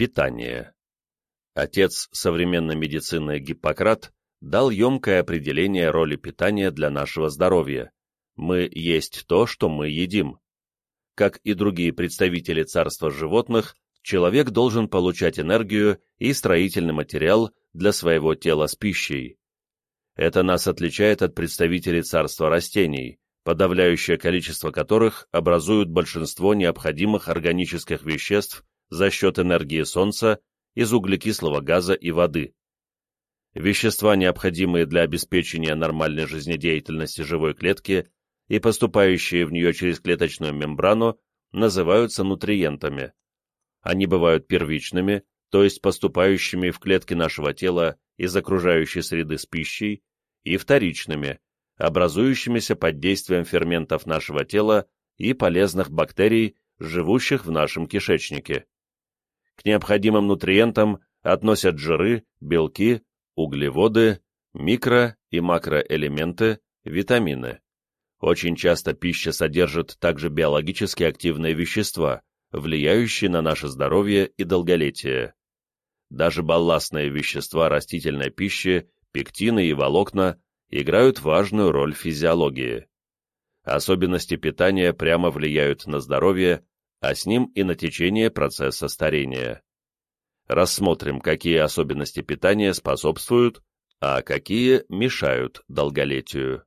Питание. Отец современной медицины Гиппократ дал емкое определение роли питания для нашего здоровья. Мы есть то, что мы едим. Как и другие представители царства животных, человек должен получать энергию и строительный материал для своего тела с пищей. Это нас отличает от представителей царства растений, подавляющее количество которых образуют большинство необходимых органических веществ за счет энергии Солнца из углекислого газа и воды. Вещества, необходимые для обеспечения нормальной жизнедеятельности живой клетки и поступающие в нее через клеточную мембрану, называются нутриентами. Они бывают первичными, то есть поступающими в клетки нашего тела из окружающей среды с пищей, и вторичными, образующимися под действием ферментов нашего тела и полезных бактерий, живущих в нашем кишечнике. К необходимым нутриентам относят жиры, белки, углеводы, микро- и макроэлементы, витамины. Очень часто пища содержит также биологически активные вещества, влияющие на наше здоровье и долголетие. Даже балластные вещества растительной пищи, пектины и волокна играют важную роль в физиологии. Особенности питания прямо влияют на здоровье, а с ним и на течение процесса старения. Рассмотрим, какие особенности питания способствуют, а какие мешают долголетию.